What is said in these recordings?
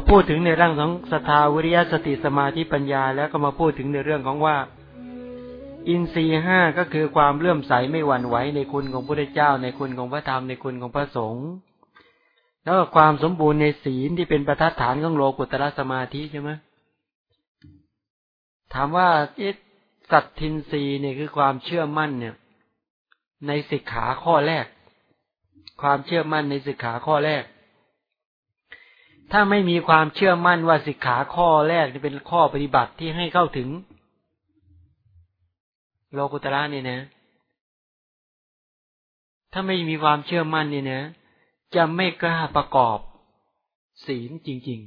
พอพูดถึงในเรื่องของศรัทธาวิริยะสติสมาธิปัญญา แล้วก็มาพูดถึงในเรื่องของว่า อินทรีห้าก็คือความเลื่อมใสไม่หวั่นไหวในคุณของพระเจ้า ในคุณของพระธรรมในคุณของพระสงฆ์แล้วก็ความสมบูรณ์ในศีลที่เป็นประทัดฐานของโลกุตระสมาธิใช่ไหมถามว่าสัตทินรีเนี่ยคือความเชื่อมั่นเนี่ย ในสิกขาข้อแรก ความเชื่อมั่นในสิกขาข้อแรก ถ้าไม่มีความเชื่อมั่นว่าสิกขาข้อแรกจะเป็นข้อปฏิบัติที่ให้เข้าถึง โลกุตระเนี่ยนะ ถ้าไม่มีความเชื่อมั่นเนี่ยนะ จะไม่กล้าประกอบศีลจริง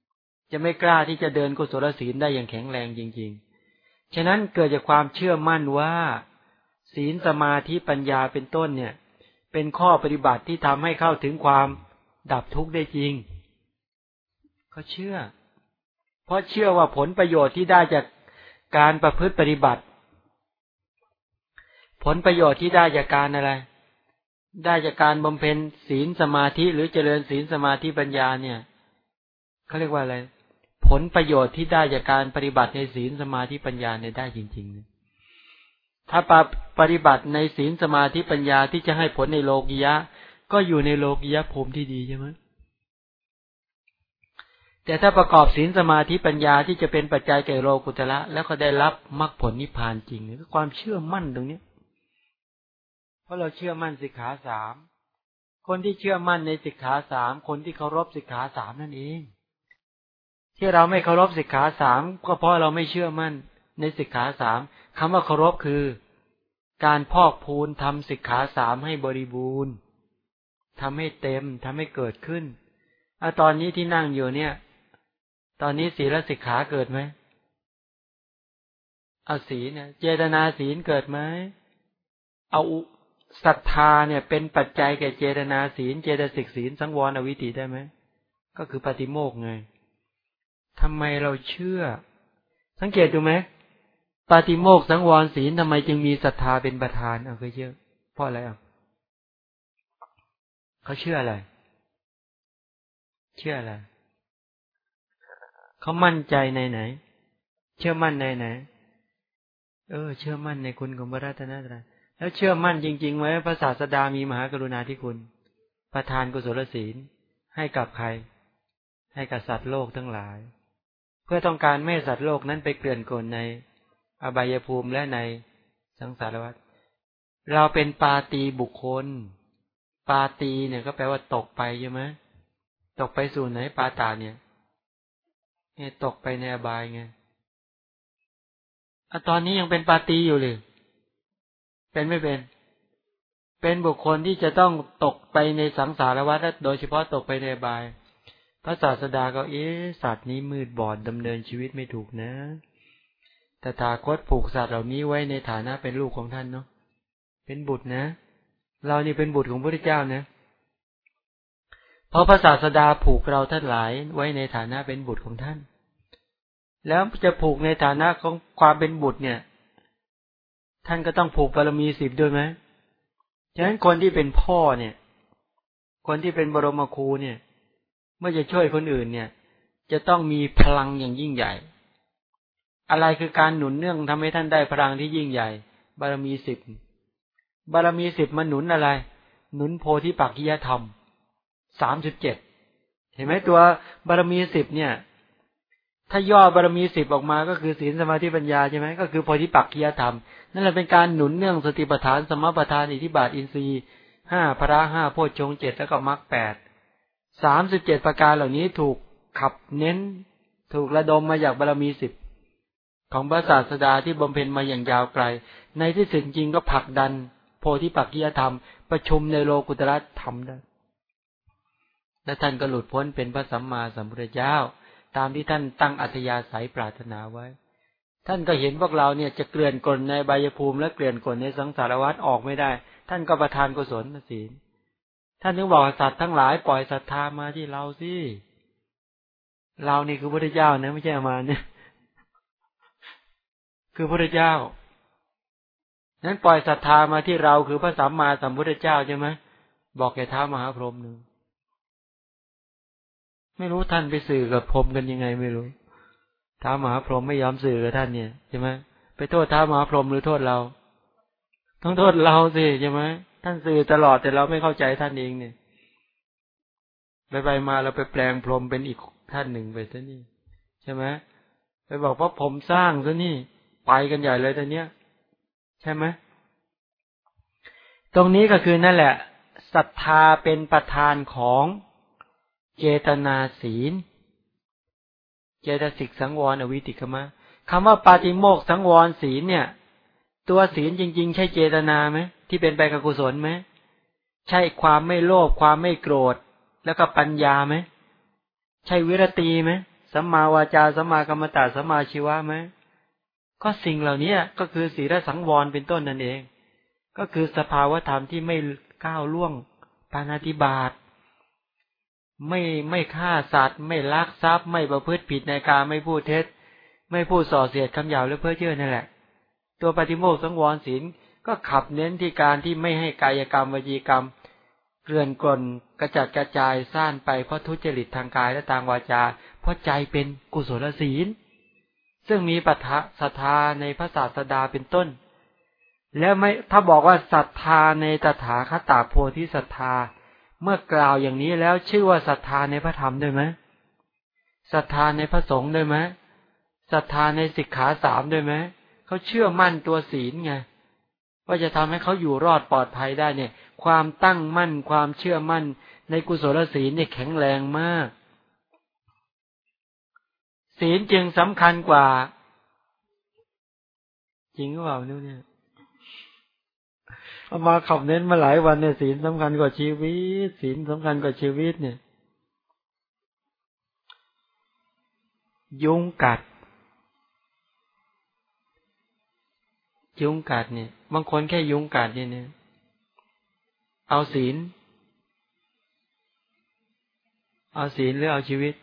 ๆ จะไม่กล้าที่จะเดินกุศลศีลได้อย่างแข็งแรงจริง ๆ ฉะนั้นเกิดจากความเชื่อมั่นว่า ศีลสมาธิปัญญาเป็นต้นเนี่ย เป็นข้อปฏิบัติที่ทำให้เข้าถึงความดับทุกข์ได้จริง เขาเชื่อ เพราะเชื่อว่าผลประโยชน์ที่ได้จากการประพฤติปฏิบัติ ผลประโยชน์ที่ได้จากการอะไร ได้จากการบำเพ็ญศีลสมาธิหรือเจริญศีลสมาธิปัญญาเนี่ยเขาเรียกว่าอะไร ผลประโยชน์ที่ได้จากการปฏิบัติในศีลสมาธิปัญญาเนี่ยได้จริงๆถ้าปฏิบัติในศีลสมาธิปัญญาที่จะให้ผลในโลกียะ ก็อยู่ในโลกียะภูมิที่ดีใช่ไหม แต่ถ้าประกอบศีลสมาธิปัญญาที่จะเป็นปัจจัยแก่โลกุตละแล้วก็ได้รับมรรคผลนิพพานจริงคือความเชื่อมั่นตรงนี้เพราะเราเชื่อมั่นสิกขาสามคนที่เชื่อมั่นในสิกขาสามคนที่เคารพสิกขาสามนั่นเอง ที่เราไม่เคารพสิกขาสามก็เพราะเราไม่เชื่อมั่นในสิกขาสามคำว่าเคารพคือ การพอกพูนทำสิกขาสามให้บริบูรณ์ทำให้เต็มทำให้เกิดขึ้นอตอนนี้ที่นั่งอยู่เนี่ย ตอนนี้ศีลสิกขาเกิดไหมเอาศีลเนี่ยเจตนาศีลเกิดไหมเอาศรัทธาเนี่ย เป็นปัจจัยแก่เจตนาศีล เจตสิกศีลสังวรอวิติได้ไหมก็คือปฏิโมกไงทำไมเราเชื่อ สังเกตดูไหมปฏิโมกสังวรศีลทำไมจึงมีศรัทธาเป็นประธานเอาเคยเชื่อเพราะอะไรอะเขาเชื่ออะไร เชื่ออะไร เขามั่นใจในไหน เชื่อมั่นในไหน เออ เชื่อมั่นในคุณของพระรัตนตรัยแล้วเชื่อมั่นจริงๆไว้พระศาสดามีมหากรุณาธิคุณ ประทานกุศลศีลให้กับใคร ให้กับสัตว์โลกทั้งหลาย เพื่อต้องการไม่สัตว์โลกนั้นไปเกลื่อนกลนในอบายภูมิและในสังสารวัฏเราเป็นปาตีบุคคล ปาตีเนี่ยก็แปลว่าตกไปใช่ไหมตกไปสู่ไหนปาตาเนี่ย ตกไปในอบายไงอะตอนนี้ยังเป็นปาตีอยู่เลยเป็นไม่เป็น เป็นบุคคลที่จะต้องตกไปในสังสารวัฏโดยเฉพาะตกไปในบาย พระศาสดาก็เอ๊ะสัตว์นี้มืดบอดดำเนินชีวิตไม่ถูกนะแต่ถาคตผูกสัตว์เหล่านี้ไว้ในฐานะเป็นลูกของท่านเนาะ เป็นบุตรนะ เรานี่เป็นบุตรของพระเจ้านะ เพราะพระศาสดาผูกเราท่านหลายไว้ในฐานะเป็นบุตรของท่าน แล้วจะผูกในฐานะของความเป็นบุตรเนี่ย ท่านก็ต้องผูกบารมีสิบด้วยไหมฉะนั้นคนที่เป็นพ่อเนี่ย คนที่เป็นบรมครูเนี่ย เมื่อจะช่วยคนอื่นเนี่ย จะต้องมีพลังอย่างยิ่งใหญ่ อะไรคือการหนุนเนื่องทำให้ท่านได้พลังที่ยิ่งใหญ่ บารมีสิบบารมีสิบมาหนุนอะไร หนุนโพธิปักขิยธรรม สามสิบเจ็ดเห็นไหมตัวบารมีสิบเนี่ย ถ้าย่อบารมีสิบออกมาก็คือศีลสมาธิปัญญาใช่ไหมก็คือโพธิปักขิยธรรม นั่นแหละเป็นการหนุนเนื่องสติปัฏฐานสมปัฏฐานอิทิบาทอินทรีย์ห้าพระห้าโพชฌงเจ็ดแล้วก็มรรคแปดสามสิบเจ็ดประการเหล่านี้ถูกขับเน้นถูกระดมมาจากบารมีสิบของพระศาสดาที่บำเพ็ญมาอย่างยาวไกล ในที่สุดจริงก็ผลักดัน โพธิปักกิยธรรม ประชุมในโลกุตระธรรมได้ และท่านก็หลุดพ้นเป็นพระสัมมาสัมพุทธเจ้า ตามที่ท่านตั้งอัธยาศัยปรารถนาไว้ ท่านก็เห็นพวกเราเนี่ยจะเกลื่อนกลนในใบยภูมิและเกลื่อนกลนในสังสารวัฏออกไม่ได้ ท่านก็ประทานกุศลศีลท่านถึงบอกสัตว์ทั้งหลายปล่อยศรัทธามาที่เราสิเรานี่คือพระเจ้านะไม่ใช่มาเนี่ยคือพระเจ้า นั้นปล่อยศรัทธามาที่เราคือพระสัมมาสัมพุทธเจ้าใช่ไหมบอกแก่ท้ามหาพรหมหนึ่ง ไม่รู้ท่านไปสื่อกับพรมกันยังไงไม่รู้ท้ามหาพรหมไม่ยอมสื่อกับท่านเนี่ยใช่ไหมไปโทษท้ามหาพรหมหรือโทษเรา ต้องโทษเราสิใช่ไหมท่านสื่อตลอดแต่เราไม่เข้าใจท่านเองเนี่ยไปไปมาเราไปแปลงพรหมเป็นอีกท่านหนึ่งไปซะนี่ใช่ไหมไปบอกว่าผมสร้างซะนี่ไปกันใหญ่เลยตอนเนี้ย ใช่ไหมตรงนี้ก็คือนั่นแหละศรัทธาเป็นประธานของ เจตนาศีล เจตสิกสังวรอวิติกมะคำว่าปาติโมกสังวรศีลเนี่ย ตัวศีลจริง ๆ ใช่เจตนาไหมที่เป็นไปกับกุศลไหมใช่ความไม่โลภความไม่โกรธ แล้วก็ปัญญาไหมใช่วิรตีไหมสัมมาวาจาสัมมากรรมตาสัมมาชีวะไหมก็สิ่งเหล่านี้ก็คือศีลสังวรเป็นต้นนั่นเอง ก็คือสภาวธรรมที่ไม่ก้าวล่วงปานาติบาต ไม่ไม่ฆ่าสัตว์ ไม่ลักทรัพย์ ไม่ประพฤติผิดในการไม่พูดเท็จ ไม่พูดส่อเสียดคำหยาบหรือเพ้อเจ้อนั่นแหละ ตัวปฏิโมกสังวรศีลก็ขับเน้นที่การที่ไม่ให้กายกรรมวจีกรรมเกลื่อนกลนกระจัดกระจายซ่านไปเพราะทุจริตทางกายและทางวาจา เพราะใจเป็นกุศลศีล ซึ่งมีปัทะศรัทธาในพระศาสดาเป็นต้น แล้วไม่ถ้าบอกว่าศรัทธาในตถาคตาโพธิศรัทธา เมื่อกล่าวอย่างนี้แล้วชื่อว่าศรัทธาในพระธรรมได้ไหมศรัทธาในพระสงฆ์ได้ไหมศรัทธาในสิกขาสามได้ไหมเขาเชื่อมั่นตัวศีลไงว่าจะทำให้เขาอยู่รอดปลอดภัยได้เนี่ย ความตั้งมั่นความเชื่อมั่น ในกุศลศีลเนี่ยแข็งแรงมาก ศีลจึงสำคัญกว่า จริงหรือเปล่าเนี่ย เอามาขับเน้นมาหลายวันเนี่ยศีลสำคัญกว่าชีวิต ศีลสำคัญกว่าชีวิตเนี่ย ยุงกัด ยุงกัดเนี่ย บางคนแค่ยุงกัดเนี่ยเนี่ย เอาศีล เอาศีลหรือเอาชีวิต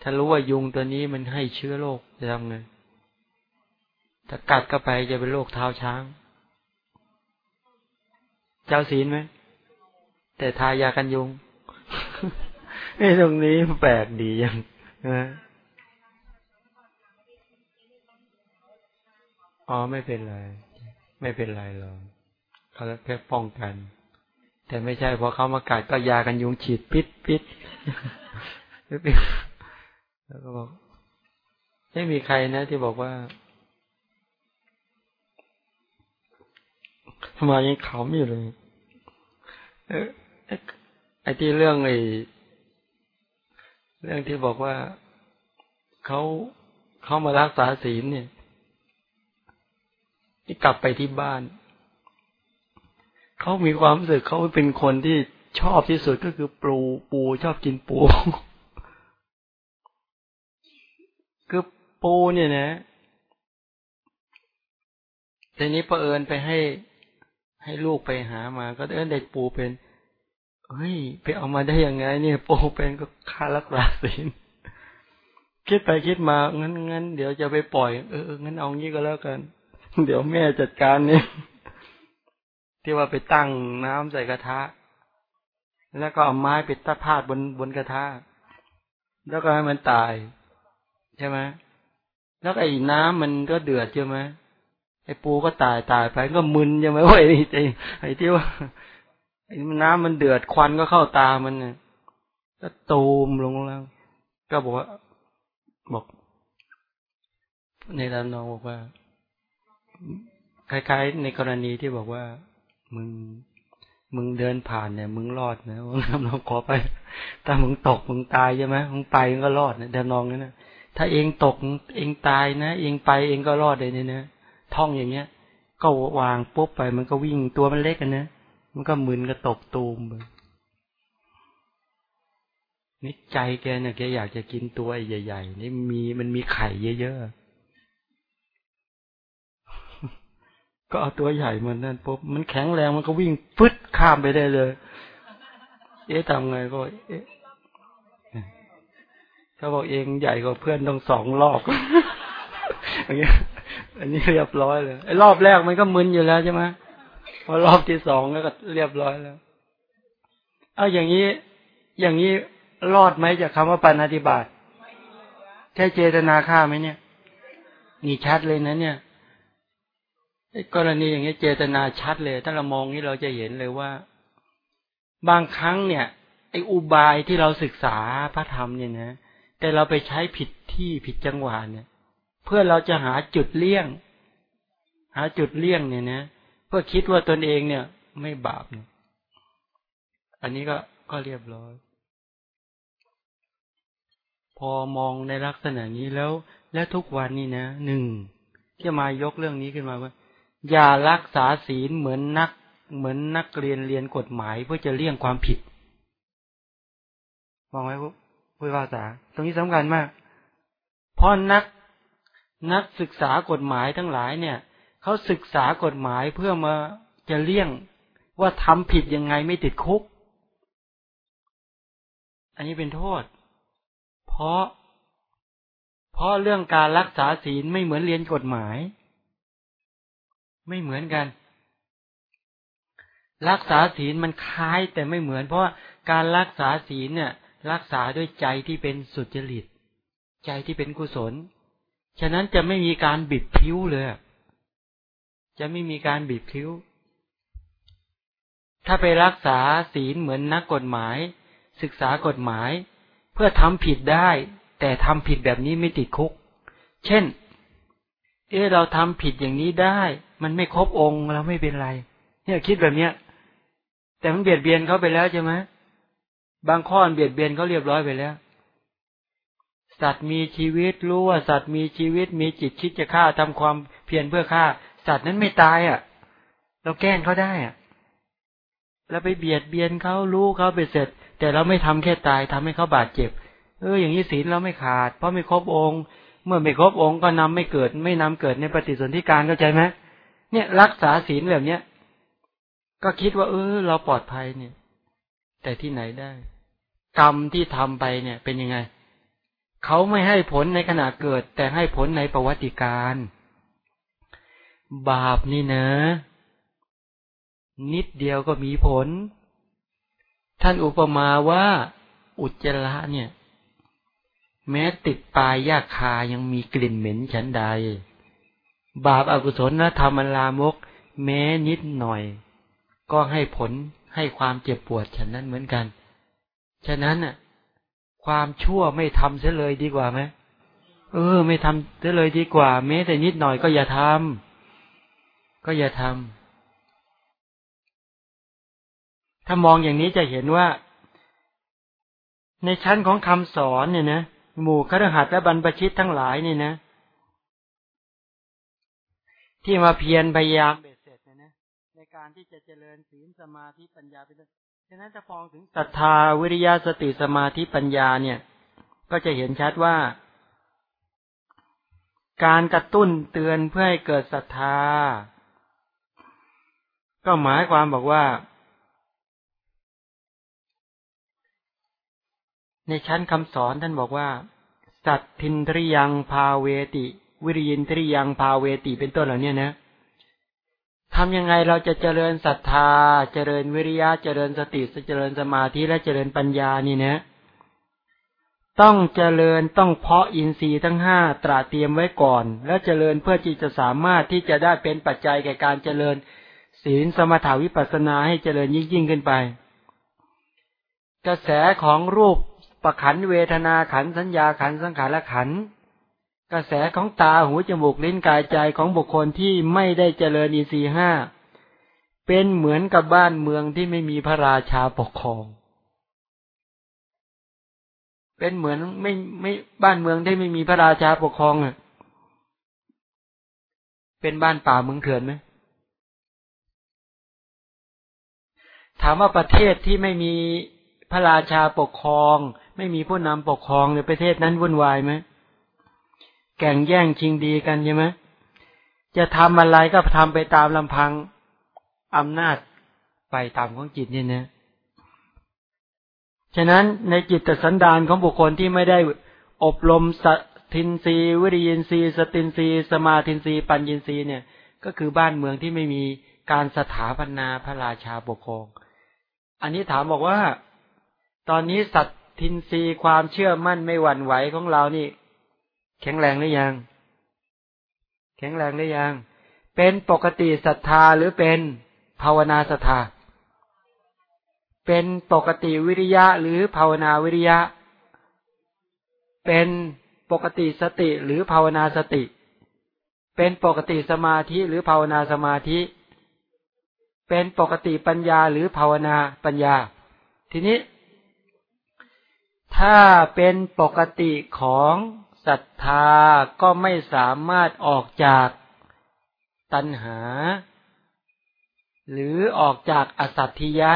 ถ้ารู้ว่ายุงตัวนี้มันให้เชื้อโรคจะทำไงถ้ากัดเข้าไปจะเป็นโรคเท้าช้าง เจ้าศีลไหม แต่ทายากันยุงไอ้ตรงนี้แปลกดียังนะอ๋อไม่เป็นไร ไม่เป็นไรหรอกเขาแค่ป้องกัน แต่ไม่ใช่พอเขามากัดก็ยากันยุงฉีดปิดปิดแล้วก็บอกไม่มีใครนะที่บอกว่า ทำไมยังขำอยู่เลยเออไอ้ที่เรื่องไอ้เรื่องที่บอกว่าเขาเขามารักษาศีลเนี่ยที่กลับไปที่บ้าน เขามีความรู้สึกเขาเป็นคนที่ชอบที่สุดก็คือปูปูชอบกินปู คือปูเนี่ยนะทีนี้พระเอิญไปให้ ให้ลูกไปหามา ก็เอิญได้ปูเป็นเฮ้ยไปเอามาได้ยังไง เนี่ยปูเป็นก็ค่ารักษาศีลคิดไปคิดมางั้นงั้นเดี๋ยวจะไปปล่อย เอองั้นเอางี้ก็แล้วกัน เดี๋ยวแม่จัดการเนี่ยที่ว่าไปตั้งน้ำใส่กระทะ แล้วก็เอาไม้ไปตะพาดบนบนกระทะ แล้วก็ให้มันตาย ใช่ไหมแล้วไอ้น้ำมันก็เดือดใช่ไหม ไอ้ปูก็ตายตายไปก็มึนใช่ไหมว่าไอ้ไอ้ที่ว่าไอ้น้ำมันเดือดควันก็เข้าตามันเนี่ยก็ตูมลงแล้ว ก็บอกว่าบอก ในตำนองบอกว่าคล้ายๆ ในกรณีที่บอกว่า มึงมึงเดินผ่านเนี่ย มึงรอดนะว่าทำนองขอไปถ้ามึงตกมึงตายใช่ไหมมึงไปมึงก็รอดนะทำนองนั้นนะถ้าเองตกเองตายนะเองไปเองก็รอดเลยเนี่ยนะ ท่องอย่างเงี้ย ก็วางปุ๊บไป มันก็วิ่งตัวมันเล็กกันนะมันก็มึนก็ตกตูมไปนี่ใจแกเนี่ยแกอยากจะกินตัวใหญ่ๆนี่มีมันมีไข่เยอะๆก็เอาตัวใหญ่มันนั่นปุ๊บมันแข็งแรงมันก็วิ่งฟึดข้ามไปได้เลย เอ๊ะทำไงก็เอ๊ะเขาบอกเองใหญ่กว่าเพื่อนต้องสองรอบอย่างเงี้ย อันนี้เรียบร้อยเลยไอ้รอบแรกมันก็มึนอยู่แล้วใช่ไหมพอรอบที่สองก็เรียบร้อยแล้ว เอาอย่างนี้ อย่างนี้รอดไหมจากคำว่าปานาติบาตแค่เจตนาฆ่าไหมเนี่ย นี่ชัดเลยนะเนี่ยกรณีอย่างนี้เจตนาชัดเลย ถ้าเรามองนี้เราจะเห็นเลยว่า บางครั้งเนี่ย ไอ้อุบายที่เราศึกษาพระธรรมเนี่ยนะ แต่เราไปใช้ผิดที่ผิดจังหวะเนี่ย เพื่อเราจะหาจุดเลี่ยง หาจุดเลี่ยงเนี่ยนะเพื่อคิดว่าตนเองเนี่ย ไม่บาปเนี่ยอันนี้ก็ก็เรียบร้อย พอมองในลักษณะนี้แล้ว และทุกวันนี้นะหนึ่งที่มายกเรื่องนี้ขึ้นมาว่า อย่ารักษาศีลเหมือนนัก เหมือนนักเรียนเรียนกฎหมายเพื่อจะเลี่ยงความผิดมองไว้พุทธภาษา ตรงนี้สำคัญมากเพราะนัก นักศึกษากฎหมายทั้งหลายเนี่ยเขาศึกษากฎหมายเพื่อมาจะเลี่ยงว่าทำผิดยังไงไม่ติดคุก อันนี้เป็นโทษ เพราะ เพราะเรื่องการรักษาศีลไม่เหมือนเรียนกฎหมาย ไม่เหมือนกัน รักษาศีลมันคล้ายแต่ไม่เหมือน เพราะการรักษาศีลเนี่ย รักษาด้วยใจที่เป็นสุจริต ใจที่เป็นกุศล ฉะนั้นจะไม่มีการบิดพิ้วเลย จะไม่มีการบิดพิ้ว ถ้าไปรักษาศีลเหมือนนักกฎหมาย ศึกษากฎหมาย เพื่อทำผิดได้ แต่ทำผิดแบบนี้ไม่ติดคุก เช่น เออเราทำผิดอย่างนี้ได้ มันไม่ครบองค์เราไม่เป็นไร เนี่ยคิดแบบเนี้ย แต่มันเบียดเบียนเขาไปแล้วใช่ไหมบางข้อเบียดเบียนเขาเรียบร้อยไปแล้ว สัตว์มีชีวิตรู้ว่าสัตว์มีชีวิตมีจิตคิดจะฆ่าทำความเพียรเพื่อฆ่า สัตว์นั้นไม่ตายอะ เราแกล้งเขาได้อะเราไปเบียดเบียนเขารู้เขาไปเสร็จ แต่เราไม่ทำแค่ตายทำให้เขาบาดเจ็บ เอออย่างนี้ศีลเราไม่ขาด เพราะไม่ครบองค์ เมื่อไม่ครบองค์ก็นำไม่เกิด ไม่นำเกิดในปฏิสนธิการเข้าใจไหมเนี่ยรักษาศีลแบบเนี้ยก็คิดว่า เออ เราปลอดภัยเนี่ย แต่ที่ไหนได้ กรรมที่ทำไปเนี่ย เป็นยังไง เขาไม่ให้ผลในขณะเกิด แต่ให้ผลในประวัติการ บาปนี่เนะ นิดเดียวก็มีผล ท่านอุปมาว่า อุจจาระเนี่ย แม้ติดปลายยาคายังมีกลิ่นเหม็นฉันใด บาปอากุศลนะธรรมลามก แม้นิดหน่อย ก็ให้ผลให้ความเจ็บปวดฉันนั้นเหมือนกัน ฉะนั้นน่ะ ความชั่วไม่ทำเสียเลยดีกว่าไหมเออ ไม่ทำเสียเลยดีกว่าแม้แต่นิดหน่อยก็อย่าทำก็อย่าทำถ้ามองอย่างนี้จะเห็นว่า ในชั้นของคำสอนเนี่ยนะหมู่ครหัสและบรรพชิตทั้งหลายเนี่ยนะ ที่มาเพียรพยายามเบ็ดเสร็จเนี่ยนะในการที่จะเจริญศีลสมาธิปัญญาเป็น ฉะนั้นจะฟองถึงศรัทธาวิริยะสติสมาธิปัญญาเนี่ย ก็จะเห็นชัดว่า การกระตุ้นเตือนเพื่อให้เกิดศรัทธา ก็หมายความบอกว่า ในชั้นคำสอนท่านบอกว่า สัตทินทริยังพาเวติ วิริยินทริยังพาเวติเป็นต้นเหล่านี้นะ ทำยังไงเราจะเจริญศรัทธา เจริญวิริยะ เจริญสติ เจริญสมาธิ และเจริญปัญญานี่นะ ต้องเจริญต้องเพาะอินทรีย์ทั้งห้าตราเตรียมไว้ก่อน แล้วเจริญเพื่อที่จะสามารถที่จะได้เป็นปัจจัยแก่การเจริญศีลสมถาวิปัสนาให้เจริญยิ่งยิ่งขึ้นไป กระแสของรูปประขันเวทนาขันสัญญาขันสังขารและขัน กระแสของตาหูจมูกลิ้นกายใจของบุคคลที่ไม่ได้เจริญอินทรีห้าเป็นเหมือนกับบ้านเมืองที่ไม่มีพระราชาปกครอง เป็นเหมือนไม่ไม่บ้านเมืองที่ไม่มีพระราชาปกครองอะ เป็นบ้านป่าเมืองเถื่อนไหมถามว่าประเทศที่ไม่มีพระราชาปกครอง ไม่มีผู้นำปกครองในประเทศนั้นวุ่นวายไหม แก่งแย่งชิงดีกันใช่ไหมจะทำอะไรก็ทำไปตามลำพังอำนาจไปตามของจิตเนี่ยนะฉะนั้นในจิตสันดานของบุคคลที่ไม่ได้อบรมสตินรีวิริยินรีสตินรีสมาตินรีปัญญินรีเนี่ย ก็คือบ้านเมืองที่ไม่มีการสถาปนาพระราชาปกครอง อันนี้ถามบอกว่า ตอนนี้สัตทินรีความเชื่อมั่นไม่หวั่นไหวของเรานี่ แข็งแรงหรือยัง แข็งแรงหรือยัง เป็นปกติศรัทธาหรือเป็นภาวนาศรัทธา เป็นปกติวิริยะหรือภาวนาวิริยะ เป็นปกติสติหรือภาวนาสติ เป็นปกติสมาธิหรือภาวนาสมาธิ เป็นปกติปัญญาหรือภาวนาปัญญา ทีนี้ ถ้าเป็นปกติของ ศรัทธาก็ไม่สามารถออกจากตัณหา หรือออกจากอสัตถิยะ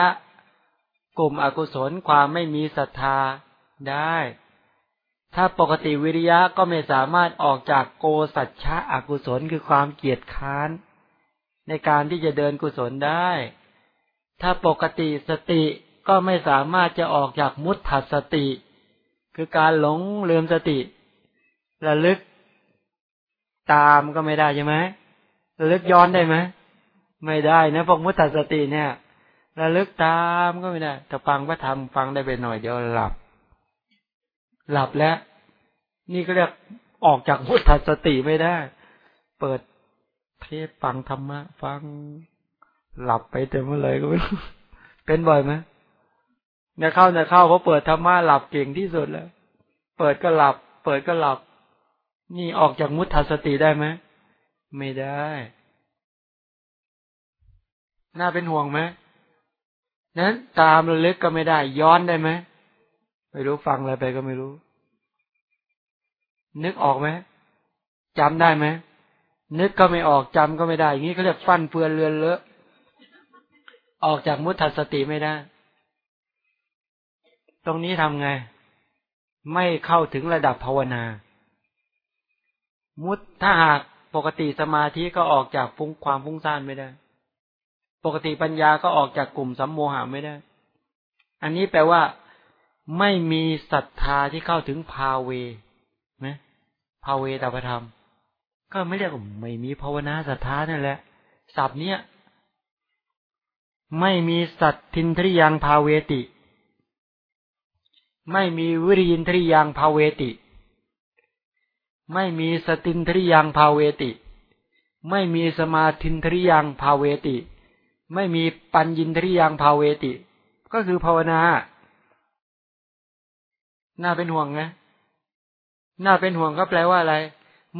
กลุ่มอกุศลความไม่มีศรัทธาได้ ถ้าปกติวิริยะก็ไม่สามารถออกจากโกสัจฉะอกุศลคือความเกียจค้าน ในการที่จะเดินกุศลได้ ถ้าปกติสติก็ไม่สามารถจะออกจากมุตถัสติ คือการหลงลืมสติ ระลึกตามก็ไม่ได้ใช่ไหมระลึกย้อนได้ไหมไม่ได้นะพวกมุตถัสติเนี่ยระลึกตามก็ไม่ได้แต่ฟังพระธรรมฟังได้ไปหน่อยเดียวหลับ หลับแล้ว นี่ก็เรียกออกจากพุทธสติไม่ได้ เปิดเทศฟังธรรมะฟังหลับไปเต็มเมื่อไรก็ไม่รู้เป็นบ่อยไหมเนี่ยเข้าเนี่ยเข้าเพราะเปิดธรรมะหลับเก่งที่สุดแล้ว เปิดก็หลับ เปิดก็หลับ นี่ออกจากมุทธสติได้ไหมไม่ได้ น่าเป็นห่วงไหมนั้นตามระลึกก็ไม่ได้ ย้อนได้ไหมไม่รู้ฟังอะไรไปก็ไม่รู้ นึกออกไหมจำได้ไหมนึกก็ไม่ออกจำก็ไม่ได้ อย่างนี้เขาเรียกฟันเฟือนเรือนเลอะ ออกจากมุทัสติไม่ได้ ตรงนี้ทำไง ไม่เข้าถึงระดับภาวนา มุตถ้าหากปกติสมาธิก็ออกจากฟุ้งความฟุ้งซ่านไม่ได้ ปกติปัญญาก็ออกจากกลุ่มสัมโมหะไม่ได้ อันนี้แปลว่า ไม่มีศรัทธาที่เข้าถึงภาเวนะภาเวตาปธรรม ก็ไม่เรียกไม่มีภาวนาศรัทธานั่นแหละศัพท์เนี้ยไม่มีสัตทินทริยังภาเวติ ไม่มีวิริยินทริยังภาเวติ ไม่มีสตินทริยังภาเวติ ไม่มีสมาธินทริยังภาเวติ ไม่มีปัญญินทริยังภาเวติ ก็คือภาวนา น่าเป็นห่วงนะ น่าเป็นห่วงก็แปลว่าอะไร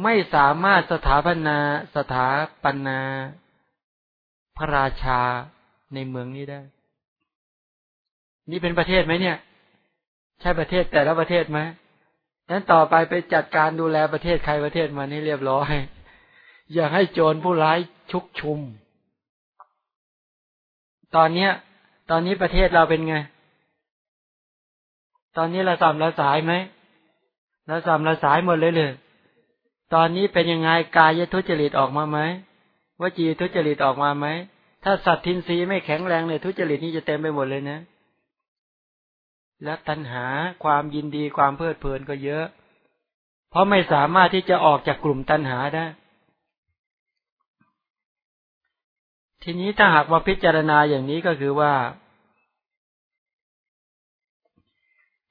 ไม่สามารถสถาปนาสถาปนา พระราชาในเมืองนี้ได้ นี่เป็นประเทศไหมเนี่ย ใช่ประเทศแต่ละประเทศไหม นั้นต่อไปไปจัดการดูแลประเทศใครประเทศมันให้เรียบร้อย อย่าให้โจรผู้ร้ายชุกชุม ตอนเนี้ย ตอนนี้ประเทศเราเป็นไง ตอนนี้เราสามเราสายไหมเราสามเราสายหมดเลยเลยตอนนี้เป็นยังไงกายทุจริตออกมาไหมวจีทุจริตออกมาไหมถ้าสัตว์ทินรีไม่แข็งแรงเลยทุจริตนี่จะเต็มไปหมดเลยนะ และตัณหาความยินดีความเพลิดเพลินก็เยอะ เพราะไม่สามารถที่จะออกจากกลุ่มตัณหาได้ ทีนี้ถ้าหากว่าพิจารณาอย่างนี้ก็คือว่า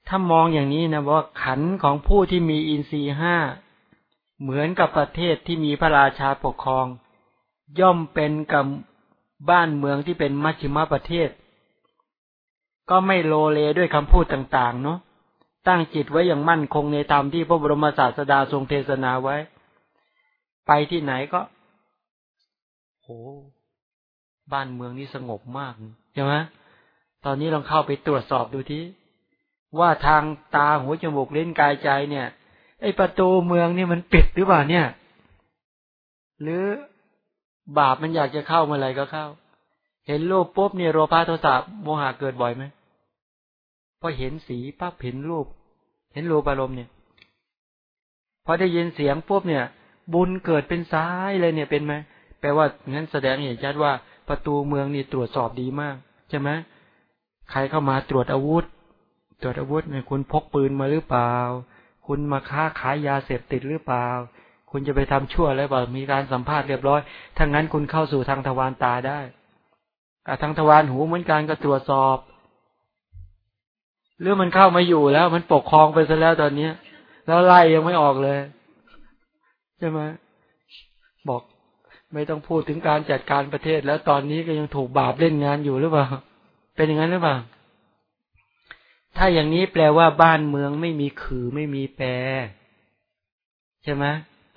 ถ้ามองอย่างนี้นะว่าขันของผู้ที่มีอินทรีย์ห้าเหมือนกับประเทศที่มีพระราชาปกครอง ย่อมเป็นกับบ้านเมืองที่เป็นมัชชิมประเทศ ก็ไม่โลเลด้วยคำพูดต่างๆ เนาะตั้งจิตไว้อย่างมั่นคงในธรรมที่พระบรมศาสดาทรงเทศนาไว้ ไปที่ไหนก็โหบ้านเมืองนี่สงบมากใช่ไหมตอนนี้ลองเข้าไปตรวจสอบดูที่ว่าทางตาหูจมูกเลิ้นกายใจเนี่ย ไอประตูเมืองนี่มันปิดหรือเปล่าเนี่ย หรือบาปมันอยากจะเข้าเมื่อไหร่ก็เข้า เห็นรูปปุ๊บเนี่ยโรพาโทสะโมหะเกิดบ่อยไหม พอเห็นสีปั๊บเห็นรูป เห็นรูปอารมณ์เนี่ย พอได้ยินเสียงปุ๊บเนี่ย บุญเกิดเป็นซ้ายเลยเนี่ยเป็นไหมแปลว่างั้นแสดงเห็นชัดว่าประตูเมืองนี่ตรวจสอบดีมากใช่ไหมใครเข้ามาตรวจอาวุธ ตรวจอาวุธเนี่ยคุณพกปืนมาหรือเปล่า คุณมาค้าขายยาเสพติดหรือเปล่า คุณจะไปทำชั่วอะไรบ้างมีการสัมภาษณ์เรียบร้อยถ้างั้นคุณเข้าสู่ทางทวารตาได้ทางทวารหูเหมือนกันก็ตรวจสอบ หรือมันเข้ามาอยู่แล้ว มันปกครองไปซะแล้วตอนเนี้ย แล้วไล่ยังไม่ออกเลย ใช่ไหมบอกไม่ต้องพูดถึงการจัดการประเทศ แล้วตอนนี้ก็ยังถูกบาปเล่นงานอยู่หรือเปล่า เป็นอย่างนั้นหรือเปล่า ถ้าอย่างนี้แปลว่าบ้านเมืองไม่มีคือไม่มีแปร ใช่ไหม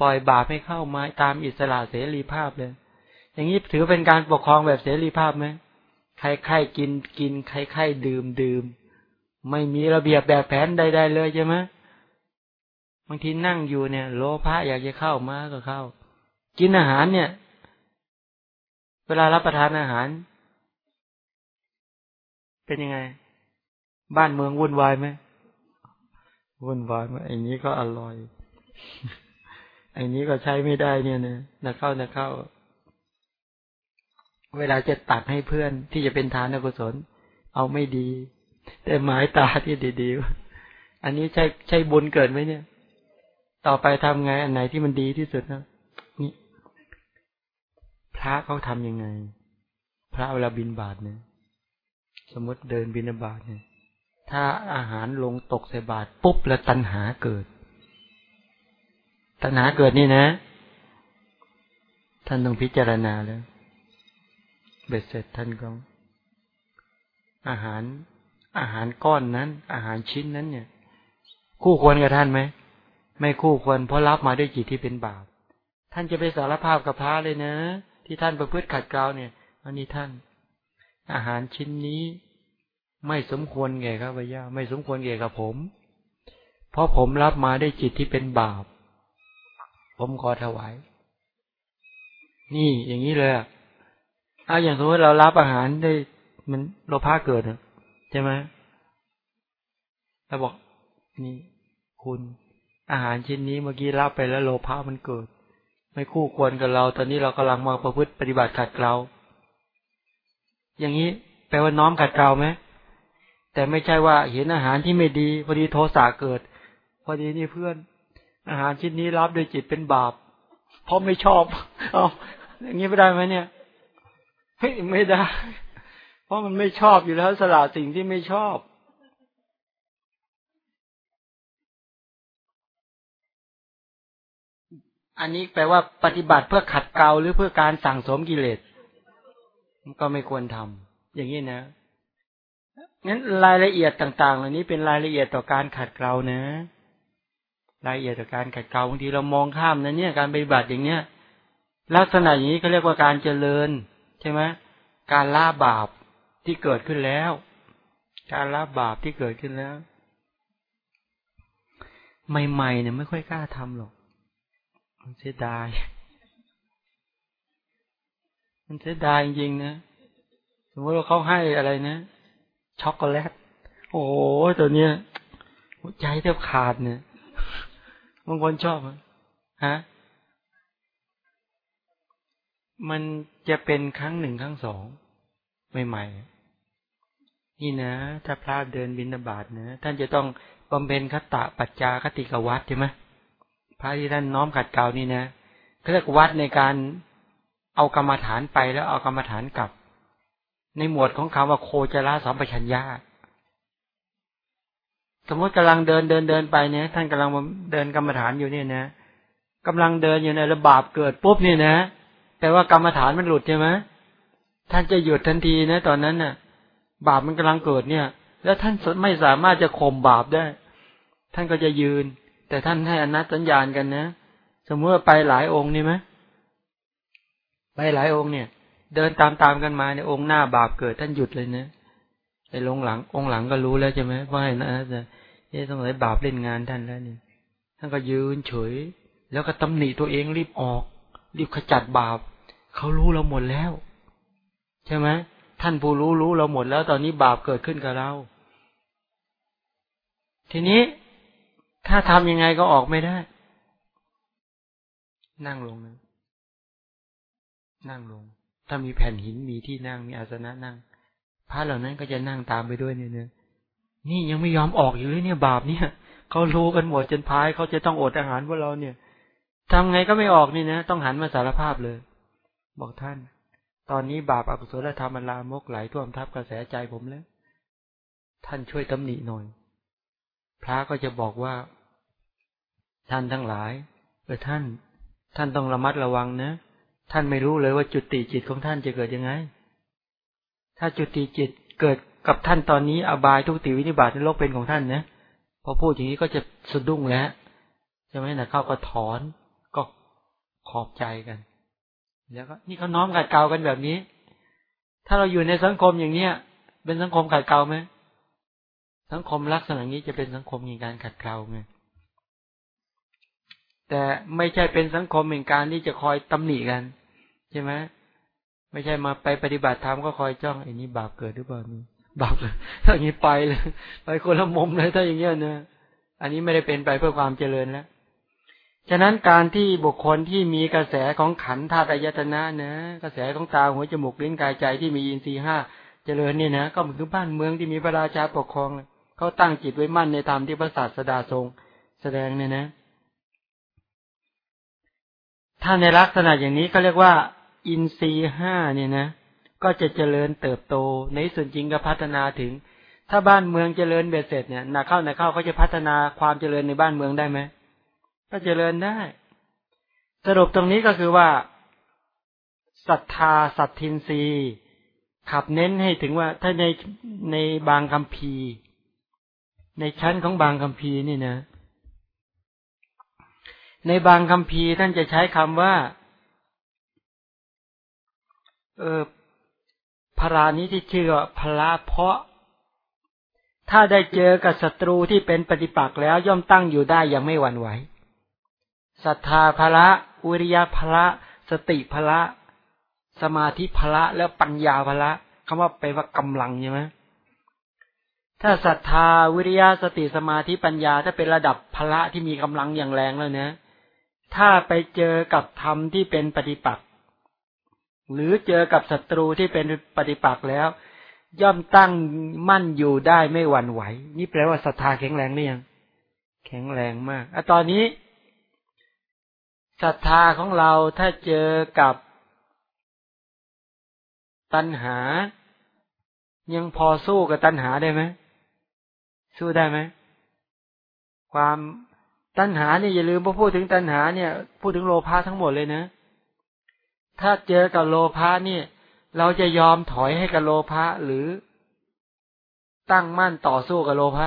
ปล่อยบาปให้เข้ามาตามอิสระเสรีภาพเลย อย่างนี้ถือเป็นการปกครองแบบเสรีภาพไหมใครใครกินกิน ใครใครดื่มดื่ม ไม่มีระเบียบแบบแผนใด ๆ เลยใช่ไหมบางทีนั่งอยู่เนี่ย โลภะอยากจะเข้ามาก็เข้า กินอาหารเนี่ย เวลารับประทานอาหาร เป็นยังไง บ้านเมืองวุ่นวายไหมวุ่นวายไหมไอ้นี้ก็อร่อยไอ้นี้ก็ใช้ไม่ได้เนี่ยนะนะเข้านะเข้า เวลาจะตัดให้เพื่อนที่จะเป็นทานกุศล เอาไม่ดี แต่หมายตาที่ดีๆ อันนี้ใช่ใช่บุญเกิดไหมเนี่ย ต่อไปทำไงอันไหนที่มันดีที่สุดนะนี่ พระเขาทำยังไง พระเวลาบินบาทเนี่ย สมมติเดินบินบาทเนี่ย ถ้าอาหารลงตกใส่บาทปุ๊บแล้วตัณหาเกิด ตัณหาเกิดนี่นะ ท่านต้องพิจารณาแล้วเบ็ดเสร็จท่านก็อาหาร อาหารก้อนนั้น อาหารชิ้นนั้นเนี่ย คู่ควรกับท่านไหมไม่คู่ควรเพราะรับมาด้วยจิตที่เป็นบาป ท่านจะไปสารภาพกับพระเลยนะ ที่ท่านประพฤติขัดเกลาเนี่ยอันนี้ท่าน อาหารชิ้นนี้ ไม่สมควรแก่ข้าพเจ้าไม่สมควรแก่กับผม เพราะผมรับมาได้จิตที่เป็นบาป ผมขอถวาย นี่อย่างนี้เลยอะอาอย่างสมมติเรารับอาหารได้มันโลภะเกิดใช่ไหมเราบอกนี่คุณ อาหารชิ้นนี้เมื่อกี้รับไปแล้วโลภะมันเกิด ไม่คู่ควรกับเรา ตอนนี้เรากำลังมาประพฤติปฏิบัติขัดเกลาอย่างนี้แปลว่าน้อมขัดเกลาไหมแต่ไม่ใช่ว่าเห็นอาหารที่ไม่ดีพอดีโทสะเกิด พอดีนี่เพื่อน อาหารชิ้นนี้รับโดยจิตเป็นบาป เพราะไม่ชอบ เอาอย่างนี้ไม่ได้ไหมเนี่ยเฮ้ยไม่ได้ ราะมันไม่ชอบอยู่แล้วสละสิ่งที่ไม่ชอบ อันนี้แปลว่าปฏิบัติเพื่อขัดเกลาหรือเพื่อการสั่งสมกิเลสก็ไม่ควรทำอย่างนี้นะงั้นรายละเอียดต่างๆเหล่านี้เป็นรายละเอียดต่อการขัดเกลานะ รายละเอียดต่อการขัดเกลาบางทีเรามองข้ามนะเนี่ยการปฏิบัติอย่างเนี้ยลักษณะอย่างนี้เขาเรียกว่าการเจริญ ใช่ไหมการละบาป ที่เกิดขึ้นแล้ว การละบาปที่เกิดขึ้นแล้ว ใหม่ๆเนี่ยไม่ค่อยกล้าทำหรอก มันเสียดาย มันเสียดายจริงๆนะ สมมติว่าเขาให้อะไรนะ ช็อกโกแลต โอ้โหตัวเนี้ยหัวใจแทบขาดเนี่ยบางคนชอบฮะมันจะเป็นครั้งหนึ่งครั้งสองใหม่ๆ นี่นะ ถ้าพระเดินบินบาตนะ ท่านจะต้องบำเพ็ญคตะปัจจาคติกวัดใช่ไหมพระที่ท่านน้อมขัดเกลานี่นะเขาเรียกวัดในการเอากรรมฐานไปแล้วเอากรรมฐานกลับ ในหมวดของคำว่าโคจรสัมปชัญญาสมมติกำลังเดินเดินเดินไปเนี่ย ท่านกำลังเดินกรรมฐานอยู่เนี่ยนะกำลังเดินอยู่ในระบาปเกิดปุ๊บเนี่ยนะ แต่ว่ากรรมฐานมันหลุดใช่ไหมท่านจะหยุดทันทีนะ ตอนนั้นน่ะ บาปมันกำลังเกิดเนี่ย แล้วท่านไม่สามารถจะข่มบาปได้ ท่านก็จะยืน แต่ท่านให้อนัตสัญญาณกันนะ สมมติไปหลายองค์นี่ไหมไปหลายองค์เนี่ย เดินตามตามกันมาเนี่ยองค์หน้าบาปเกิดท่านหยุดเลยนะไอ้ลงหลัง องค์หลังก็รู้แล้วใช่ไหมว่าไอ้นะจะเอ๊ะต้องไหนบาปเล่นงานท่านแล้วนี่ท่านก็ยืนเฉย แล้วก็ตำหนิตัวเองรีบออก รีบขจัดบาปเขารู้เราหมดแล้ว ใช่ไหม ท่านผู้รู้รู้เราหมดแล้วตอนนี้บาปเกิดขึ้นกับเรา ทีนี้ถ้าทำยังไงก็ออกไม่ได้ นั่งลงนะนั่งลง ถ้ามีแผ่นหินมีที่นั่งมีอาสนะนั่งพระเหล่านั้นก็จะนั่งตามไปด้วยเนี่ยนนี่ยังไม่ยอมออกอยู่เลยเนี่ยบาปเนี่ยเขารู้กันหมดจนพายเขาจะต้องอดอาหารพวกเราเนี่ยทำไงก็ไม่ออกนี่นะต้องหันมาสารภาพเลย บอกท่าน ตอนนี้บาปอกุศลธรรมมันลามกไหลท่วมทับกระแสใจผมแล้ว ท่านช่วยตำหนิหน่อย พระก็จะบอกว่า ท่านทั้งหลายเออท่าน ท่านต้องระมัดระวังนะ ท่านไม่รู้เลยว่าจุติจิตของท่านจะเกิดยังไง ถ้าจุติจิตเกิดกับท่านตอนนี้อบายทุกติวินิบาตในโลกเป็นของท่านนะพอพูดอย่างนี้ก็จะสะดุ้งแล้วใช่ไหมนะเข้าก็ถอนก็ขอบใจกัน แล้วก็นี่เขาน้อมขัดเกลากันแบบนี้ ถ้าเราอยู่ในสังคมอย่างเนี้ย เป็นสังคมขัดเกลาไหมสังคมลักษณะนี้จะเป็นสังคมมีการขัดเกลาไงแต่ไม่ใช่เป็นสังคมแห่งการที่จะคอยตำหนิกัน ใช่ไหมไม่ใช่มาไปปฏิบัติธรรมก็คอยจ้องไอ้นี้บาปเกิดหรือเปล่านี่บาปถ้าอย่างนี้ไปเลย ไปคนละมุมเลยถ้าอย่างเงี้ยนะอันนี้ไม่ได้เป็นไปเพื่อความเจริญแล้ว ฉะนั้นการที่บุคคลที่มีกระแสของขันธาตุยตนะนะกระแสของตาหัวจมูกลิ้นกายใจที่มีอินทรีย์ห้าเจริญเนี่ยนะก็เหมือนบ้านเมืองที่มีพระราชาปกครองเขาตั้งจิตไว้มั่นในธรรมที่พระศาสดาทรง แสดงเนี่ยนะ ถ้าในลักษณะอย่างนี้ก็เรียกว่า อินทรีย์ห้าเนี่ยนะ ก็จะเจริญเติบโตในส่วนจริงก็พัฒนาถึง ถ้าบ้านเมืองเจริญเบ็ดเสร็จเนี่ยหนาเข้าหนาเข้าเขาจะพัฒนาความเจริญในบ้านเมืองได้ไหม ก็เจริญได้ สรุปตรงนี้ก็คือว่าศรัทธาสัตทินรีขับเน้นให้ถึงว่าถ้าในในบางคำพีในชั้นของบางคำพีนี่นะ ในบางคำพีท่านจะใช้คำว่า เออพรานี้ที่ชื่อว่าพระเพาะ ถ้าได้เจอกับศัตรูที่เป็นปฏิปักษ์แล้วย่อมตั้งอยู่ได้อย่างไม่หวั่นไหว ศรัทธาภละวิริยะภละสติภละ สมาธิภละแล้วปัญญาภละคำว่าไปว่ากำลังใช่ไหมถ้าศรัทธาวิริยะสติสมาธิปัญญา ถ้าเป็นระดับพละที่มีกำลังอย่างแรงแล้วเนะถ้าไปเจอกับธรรมที่เป็นปฏิปักษ์หรือเจอกับศัตรูที่เป็นปฏิปักษ์แล้ว ย่อมตั้งมั่นอยู่ได้ไม่หวั่นไหว นี่แปลว่าศรัทธาแข็งแรงหรือยังแข็งแรงมากอะตอนนี้ ศรัทธาของเราถ้าเจอกับตัณหา ยังพอสู้กับตัณหาได้ไหมสู้ได้ไหมความตัณหาเนี่ยอย่าลืมพอพูดถึงตัณหาเนี่ย พูดถึงโลภะทั้งหมดเลยนะ ถ้าเจอกับโลภะเนี่ย เราจะยอมถอยให้กับโลภะหรือตั้งมั่นต่อสู้กับโลภะ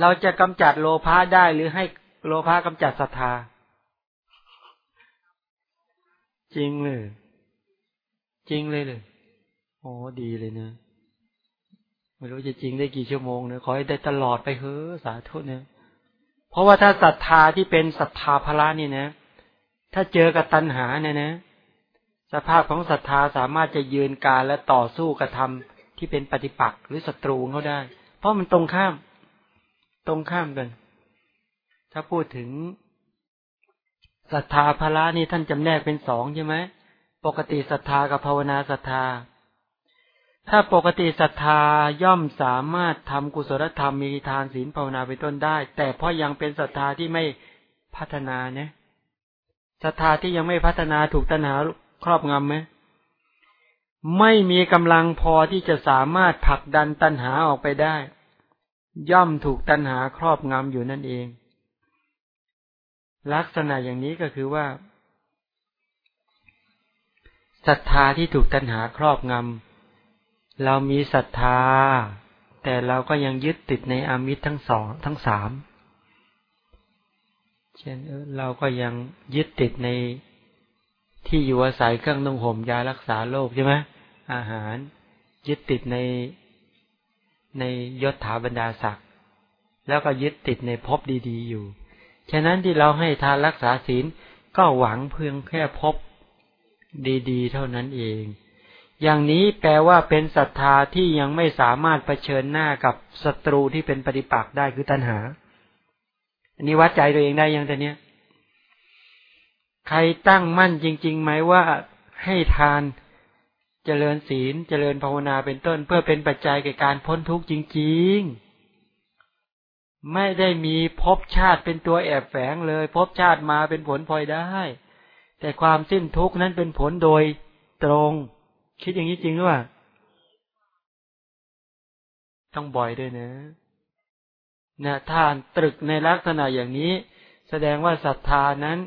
เราจะกำจัดโลภะได้หรือให้ โลภะกำจัดศรัทธา จริงเลย จริงเลยเลยโอ้ดีเลยเนะไม่รู้จะจริงได้กี่ชั่วโมงเนี่ยขอให้ได้ตลอดไปเฮ้อสาธุเนี่ยเพราะว่าถ้าศรัทธาที่เป็นศรัทธาพละนี่นะ ถ้าเจอกับตัณหาเนี่ยนะ สภาพของศรัทธาสามารถจะยืนการและต่อสู้กระทำที่เป็นปฏิปักษ์หรือศัตรูเขาได้ เพราะมันตรงข้าม ตรงข้ามกัน ถ้าพูดถึงศรัทธาพละนี่ท่านจำแนกเป็นสองใช่ไหมปกติศรัทธากับภาวนาศรัทธา ถ้าปกติศรัทธาย่อมสามารถทำกุศลธรรมมีทานศีลภาวนาเป็นต้นได้ แต่เพราะยังเป็นศรัทธาที่ไม่พัฒนาเนี่ยศรัทธาที่ยังไม่พัฒนาถูกตัณหาครอบงำไหมไม่มีกำลังพอที่จะสามารถผลักดันตัณหาออกไปได้ ย่อมถูกตัณหาครอบงำอยู่นั่นเอง ลักษณะอย่างนี้ก็คือว่าศรัทธาที่ถูกตัณหาครอบงำเรามีศรัทธา แต่เราก็ยังยึดติดในอามิตรทั้งสองทั้งสามเช่นเออเราก็ยังยึดติดในที่อยู่อาศัยเครื่องนุ่งห่มยารักษาโรคใช่ไหมอาหาร ยึดติดในในยศถาบรรดาศักดิ์แล้วก็ยึดติดในภพดี ๆ อยู่ ฉะนั้นที่เราให้ทานรักษาศีลก็หวังเพียงแค่ภพดีๆ เท่านั้นเอง อย่างนี้แปลว่าเป็นศรัทธาที่ยังไม่สามารถรเผชิญหน้ากับศัตรูที่เป็นปฏิปักษ์ได้คือตัณหา อันนี้วัดใจตัวเองได้ยังแต่เนี้ย ใครตั้งมั่นจริงๆไหมว่าให้ทานเจริญศีล เจริญภาวนาเป็นต้น เพื่อเป็นปัจจัยแก่การพ้นทุกข์จริง ๆ ไม่ได้มีภพชาติเป็นตัวแอบแฝงเลยภพชาติมาเป็นผลพลอยได้ แต่ความสิ้นทุกข์นั้นเป็นผลโดยตรง คิดอย่างนี้จริงหรือเปล่าต้องบ่อยด้วยนะนะถ้านตรึกในลักษณะอย่างนี้ แสดงว่าศรัทธานั้น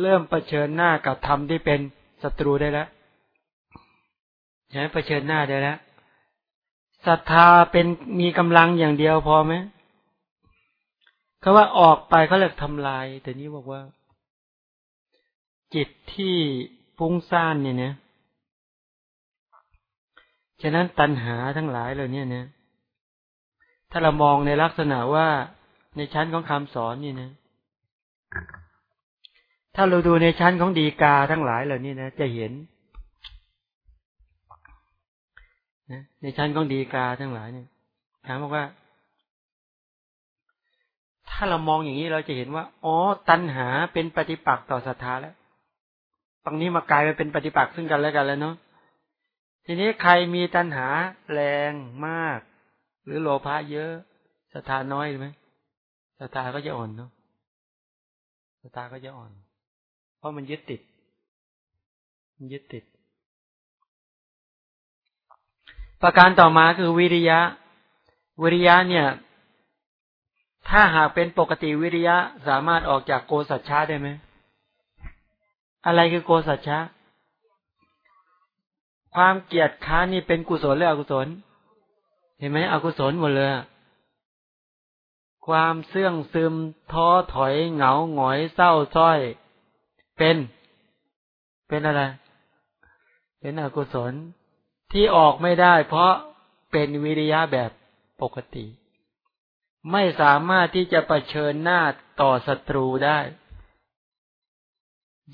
เริ่มเผชิญหน้ากับธรรมที่เป็นศัตรูได้แล้วใช่เผชิญหน้าได้แล้วศรัทธาเป็นมีกำลังอย่างเดียวพอไหม เขาว่าออกไปเขาเรียกทำลาย แต่นี้บอกว่า จิตที่ฟุ้งซ่านเนี่ยนะฉะนั้นตัณหาทั้งหลายเหล่านี้นะถ้าเรามองในลักษณะว่าในชั้นของคำสอนนี่นะ ถ้าเราดูในชั้นของดีกาทั้งหลายเหล่านี้นะจะเห็นในชั้นของดีกาทั้งหลายเนี่ยถามบอกว่า ถ้าเรามองอย่างนี้เราจะเห็นว่า อ๋อ ตัณหาเป็นปฏิปักษ์ต่อศรัทธาแล้ว ตรงนี้มากลายไปเป็นปฏิปักษ์ซึ่งกันและกันแล้วเนาะ ทีนี้ใครมีตัณหาแรงมาก หรือโลภะเยอะศรัทธาน้อยไหมศรัทธาก็จะอ่อนเนาะศรัทธาก็จะอ่อน เพราะมันยึดติด มันยึดติด ประการต่อมาคือวิริยะ วิริยะเนี่ย ถ้าหากเป็นปกติวิริยะสามารถออกจากโกสัจฉะได้ไหม อะไรคือโกสัจฉะความเกียดค้านนี่เป็นกุศลหรืออกุศล เห็นไหมอกุศลหมดเลยความเสื่องซึมท้อถอยเหงาหงอยเศร้าส้อย เป็น เป็นอะไร เป็นอกุศลที่ออกไม่ได้ เพราะเป็นวิริยะแบบปกติ ไม่สามารถที่จะะเผชิญหน้าต่อศัตรูได้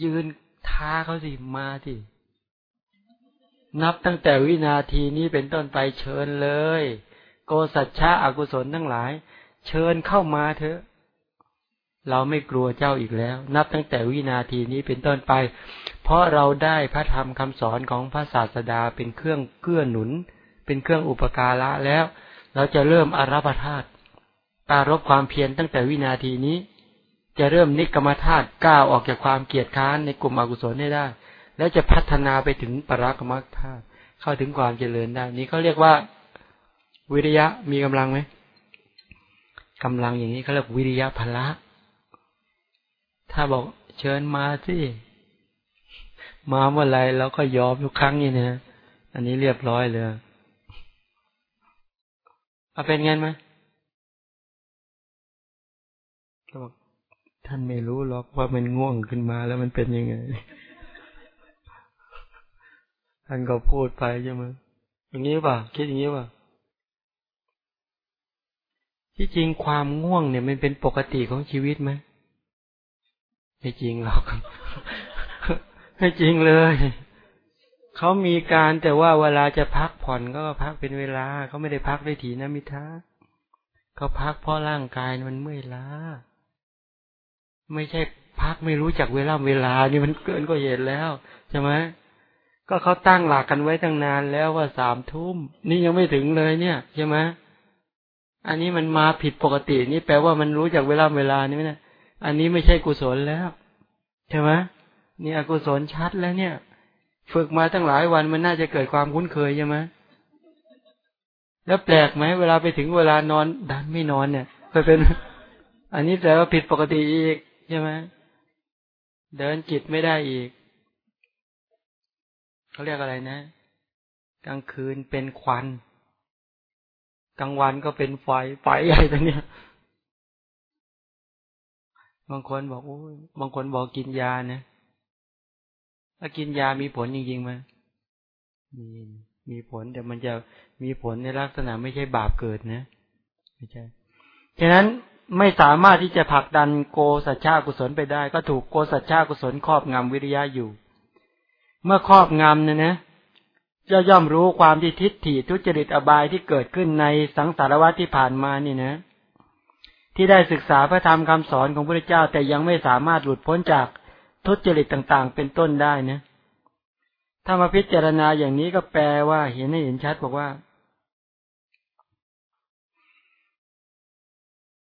ยืนท้าเขาสิมาที่นับตั้งแต่วินาทีนี้เป็นต้นไปเชิญเลย โกสัจฉะอกุศลทั้งหลาย เชิญเข้ามาเถอะ เราไม่กลัวเจ้าอีกแล้ว นับตั้งแต่วินาทีนี้เป็นต้นไป เพราะเราได้พระธรรมคำสอนของพระศาสดาเป็นเครื่องเกื้อหนุน เป็นเครื่องอุปการะแล้ว เราจะเริ่มอารัปธาตุ ตารบความเพียรตั้งแต่วินาทีนี้ จะเริ่มนิกรรมธาตุก้าวออกจากความเกียดค้านในกลุ่มอกุศลได้ได้ แล้วจะพัฒนาไปถึงปรักมักธาตุเข้าถึงความเจริญได้ นี้เขาเรียกว่า วิริยะมีกำลังไหมกำลังอย่างนี้เขาเรียกวิริยะพละ ถ้าบอกเชิญมาสิมาเมื่อไรเราก็ยอมทุกครั้งนี่นะอันนี้เรียบร้อยเลยเอาเป็นไงไหม ท่านไม่รู้หรอกว่ามันง่วงขึ้นมาแล้วมันเป็นยังไง ท่านก็พูดไปใช่ไหมอย่างนี้ป่ะคิดอย่างนี้ป่ะที่จริงความง่วงเนี่ยมันเป็นปกติของชีวิตไหมไม่จริงหรอกไม่จริงเลยเขามีการแต่ว่าเวลาจะพักผ่อนก็พักเป็นเวลาเขาไม่ได้พักด้วยถีนะมิท้าเขาพักเพราะร่างกายมันเมื่อยล้า ไม่ใช่พักไม่รู้จักเวลาเวลานี่มันเกินก็เห็นแล้วใช่ไหมก็เขาตั้งหลักกันไว้ตั้งนานแล้วว่าสามทุ่มนี่ยังไม่ถึงเลยเนี่ยใช่ไหมอันนี้มันมาผิดปกตินี่แปลว่ามันรู้จากเวลาเวลานี่ไหมนะอันนี้ไม่ใช่กุศลแล้วใช่ไหมนี่อกุศลชัดแล้วเนี่ย ฝึกมาตั้งหลายวันมันน่าจะเกิดความคุ้นเคยใช่ไหมแล้วแปลกไหมเวลาไปถึงเวลานอนดันไม่นอนเนี่ยไปเป็น อันนี้แต่ว่าผิดปกติอีก ใช่ไหมเดินจิตไม่ได้อีก เขาเรียกอะไรนะ กลางคืนเป็นควัน กลางวันก็เป็นไฟ ไฟอะไรต่างเนี้ยบางคนบอกโอ้ยบางคนบอกกินยานะถ้ากินยามีผลจริงๆไหมมี มีผลแต่มันจะมีผลในลักษณะไม่ใช่บาปเกิดนะ ไม่ใช่ ฉะนั้น ไม่สามารถที่จะผลักดันโกสัจฉากุศลไปได้ ก็ถูกโกสัจฉากุศลครอบงำวิริยะอยู่ เมื่อครอบงำเนี่ยนะจะย่อมรู้ความที่ทิฏฐิทุจริตอบายที่เกิดขึ้นในสังสารวัฏที่ผ่านมานี่นะ ที่ได้ศึกษาพระธรรมคำสอนของพระเจ้าแต่ยังไม่สามารถหลุดพ้นจากทุจริตต่างๆ เป็นต้นได้นะถ้ามาพิจารณาอย่างนี้ก็แปลว่าเห็นให้เห็นชัดบอกว่า